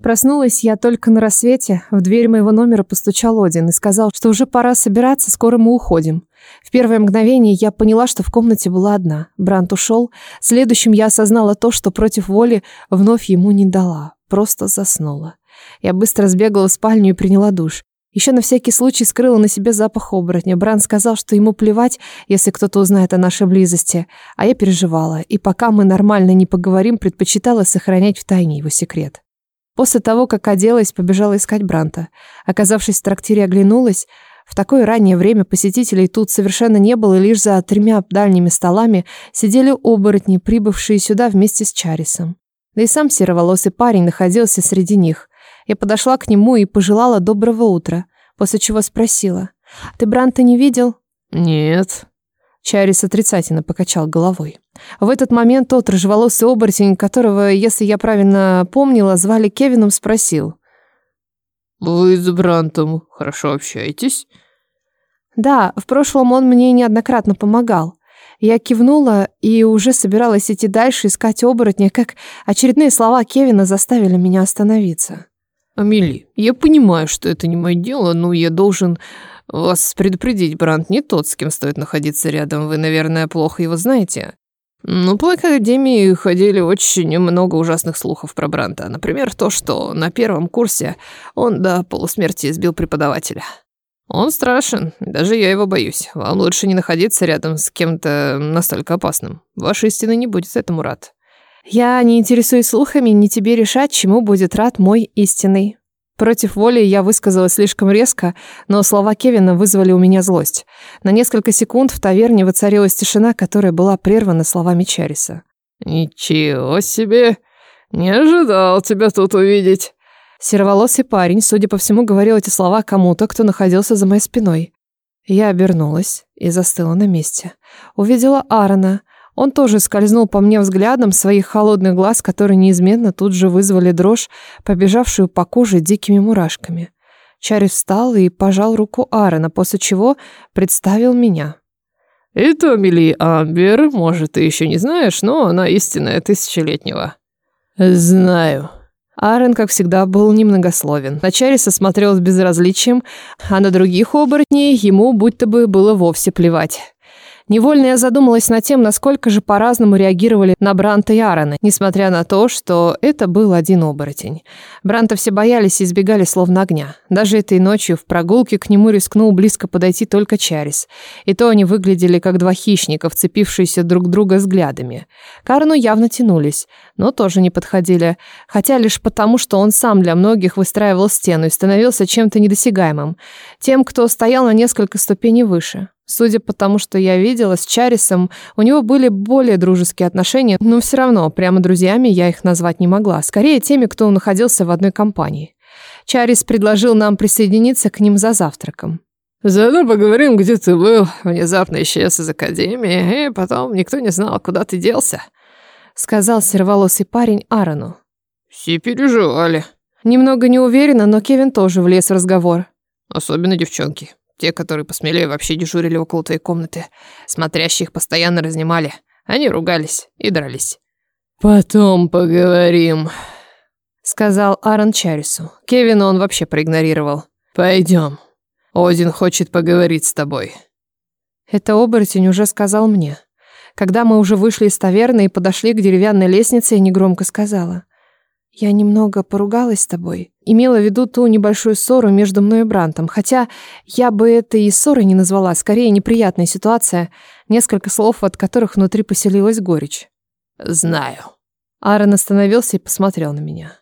Проснулась я только на рассвете. В дверь моего номера постучал Один и сказал, что уже пора собираться, скоро мы уходим. В первое мгновение я поняла, что в комнате была одна. Брант ушел. Следующим я осознала то, что против воли вновь ему не дала. Просто заснула. Я быстро сбегала в спальню и приняла душ. Еще на всякий случай скрыла на себе запах оборотня. Бран сказал, что ему плевать, если кто-то узнает о нашей близости. А я переживала. И пока мы нормально не поговорим, предпочитала сохранять в тайне его секрет. После того, как оделась, побежала искать Бранта. Оказавшись в трактире, оглянулась. В такое раннее время посетителей тут совершенно не было, и лишь за тремя дальними столами сидели оборотни, прибывшие сюда вместе с Чарисом. Да и сам сероволосый парень находился среди них. Я подошла к нему и пожелала доброго утра, после чего спросила. «Ты Бранта не видел?» «Нет». Чарис отрицательно покачал головой. В этот момент тот рыжеволосый оборотень, которого, если я правильно помнила, звали Кевином, спросил. «Вы с Брантом хорошо общаетесь?» «Да, в прошлом он мне неоднократно помогал. Я кивнула и уже собиралась идти дальше искать оборотня, как очередные слова Кевина заставили меня остановиться. «Амели, я понимаю, что это не мое дело, но я должен вас предупредить. Брант не тот, с кем стоит находиться рядом. Вы, наверное, плохо его знаете. Ну, по Академии ходили очень много ужасных слухов про Бранта. Например, то, что на первом курсе он до полусмерти избил преподавателя. Он страшен, даже я его боюсь. Вам лучше не находиться рядом с кем-то настолько опасным. Ваша истина не будет этому рад. Я не интересуюсь слухами, не тебе решать, чему будет рад мой истинный. Против воли я высказалась слишком резко, но слова Кевина вызвали у меня злость. На несколько секунд в таверне воцарилась тишина, которая была прервана словами Чариса. «Ничего себе! Не ожидал тебя тут увидеть!» Сероволосый парень, судя по всему, говорил эти слова кому-то, кто находился за моей спиной. Я обернулась и застыла на месте. Увидела Аарона, он тоже скользнул по мне взглядом своих холодных глаз, которые неизменно тут же вызвали дрожь, побежавшую по коже дикими мурашками. Чарри встал и пожал руку Аарона, после чего представил меня. «Это Мили Амбер, может, ты еще не знаешь, но она истинная тысячелетнего». «Знаю», Аарон, как всегда, был немногословен. На Чариса смотрел с безразличием, а на других оборотней ему будто бы было вовсе плевать. Невольно я задумалась над тем, насколько же по-разному реагировали на Бранта и Аарона, несмотря на то, что это был один оборотень. Бранта все боялись и избегали словно огня. Даже этой ночью в прогулке к нему рискнул близко подойти только Чарис. И то они выглядели как два хищника, вцепившиеся друг друга взглядами. К Аарону явно тянулись, но тоже не подходили. Хотя лишь потому, что он сам для многих выстраивал стену и становился чем-то недосягаемым. Тем, кто стоял на несколько ступеней выше. Судя по тому, что я видела с Чарисом, у него были более дружеские отношения, но все равно прямо друзьями я их назвать не могла, скорее теми, кто находился в одной компании. Чарис предложил нам присоединиться к ним за завтраком. «Заодно поговорим, где ты был. Внезапно исчез из академии, и потом никто не знал, куда ты делся», — сказал серволосый парень Аарону. «Все переживали». Немного неуверенно, но Кевин тоже влез в разговор. «Особенно девчонки. Те, которые посмелее, вообще дежурили около твоей комнаты. Смотрящих постоянно разнимали. Они ругались и дрались. «Потом поговорим», — сказал Аарон Чарису. Кевина он вообще проигнорировал. «Пойдем. Один хочет поговорить с тобой». Это оборотень уже сказал мне. Когда мы уже вышли из таверны и подошли к деревянной лестнице, я негромко сказала. «Я немного поругалась с тобой имела в виду ту небольшую ссору между мной и Брантом, хотя я бы это и ссорой не назвала, скорее неприятная ситуация, несколько слов, от которых внутри поселилась горечь. «Знаю». Аарон остановился и посмотрел на меня.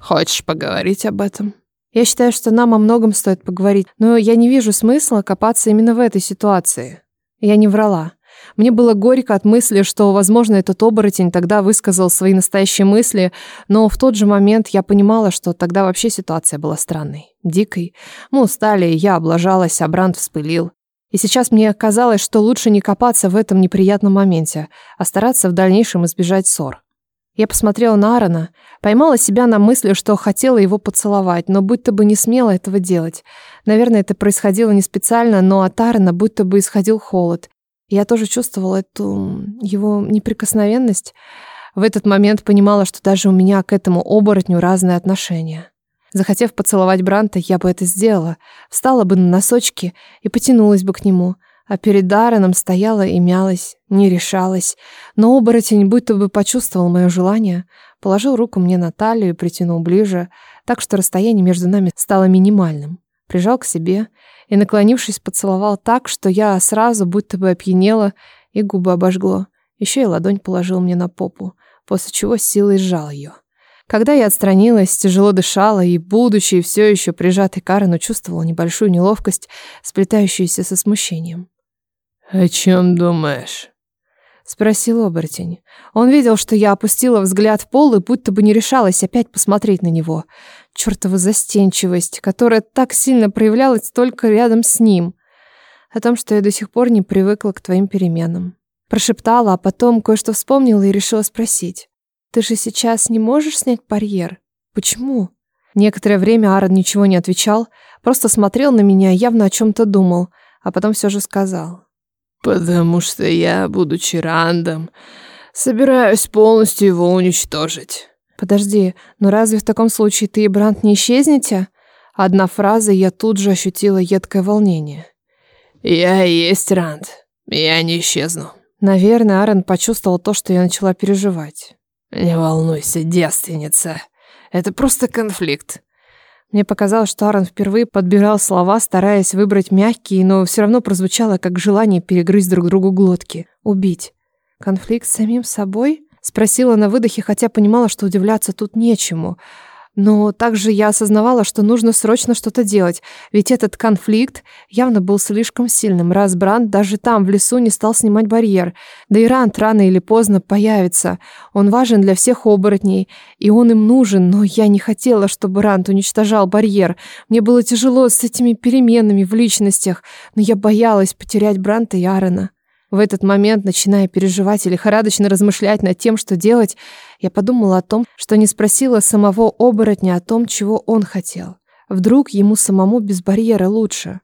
«Хочешь поговорить об этом?» «Я считаю, что нам о многом стоит поговорить, но я не вижу смысла копаться именно в этой ситуации. Я не врала. Мне было горько от мысли, что, возможно, этот оборотень тогда высказал свои настоящие мысли, но в тот же момент я понимала, что тогда вообще ситуация была странной, дикой. Мы устали, я облажалась, а Бранд вспылил. И сейчас мне казалось, что лучше не копаться в этом неприятном моменте, а стараться в дальнейшем избежать ссор. Я посмотрела на Аарона, поймала себя на мысли, что хотела его поцеловать, но будто бы не смела этого делать. Наверное, это происходило не специально, но от Аарона будто бы исходил холод. Я тоже чувствовала эту его неприкосновенность. В этот момент понимала, что даже у меня к этому оборотню разные отношения. Захотев поцеловать Бранта, я бы это сделала, встала бы на носочки и потянулась бы к нему, а перед Дарреном стояла и мялась, не решалась. Но оборотень будто бы почувствовал мое желание, положил руку мне на талию и притянул ближе, так что расстояние между нами стало минимальным прижал к себе и, наклонившись, поцеловал так, что я сразу будто бы опьянела и губы обожгло. Еще и ладонь положил мне на попу, после чего силой сжал ее. Когда я отстранилась, тяжело дышала, и будущий все еще прижатый к Карену чувствовал небольшую неловкость, сплетающуюся со смущением. «О чем думаешь?» — спросил оборотень. Он видел, что я опустила взгляд в пол и будто бы не решалась опять посмотреть на него. Чертова застенчивость, которая так сильно проявлялась только рядом с ним. О том, что я до сих пор не привыкла к твоим переменам. Прошептала, а потом кое-что вспомнила и решила спросить. «Ты же сейчас не можешь снять барьер? Почему?» Некоторое время Аарон ничего не отвечал, просто смотрел на меня, явно о чем то думал, а потом все же сказал потому что я буду чирандом. Собираюсь полностью его уничтожить». «Подожди, но разве в таком случае ты и Бранд не исчезнете?» Одна фраза, я тут же ощутила едкое волнение. «Я есть Ранд. Я не исчезну». Наверное, Аарон почувствовал то, что я начала переживать. «Не волнуйся, девственница. Это просто конфликт. Мне показалось, что Аарон впервые подбирал слова, стараясь выбрать мягкие, но все равно прозвучало, как желание перегрызть друг другу глотки. Убить. Конфликт с самим собой? Спросила на выдохе, хотя понимала, что удивляться тут нечему. Но также я осознавала, что нужно срочно что-то делать, ведь этот конфликт явно был слишком сильным, раз Бранд даже там, в лесу, не стал снимать барьер. Да и Рант рано или поздно появится. Он важен для всех оборотней, и он им нужен, но я не хотела, чтобы Рант уничтожал барьер. Мне было тяжело с этими переменами в личностях, но я боялась потерять Бранда и Аарона. В этот момент, начиная переживать или хорадочно размышлять над тем, что делать, я подумала о том, что не спросила самого оборотня о том, чего он хотел. Вдруг ему самому без барьера лучше.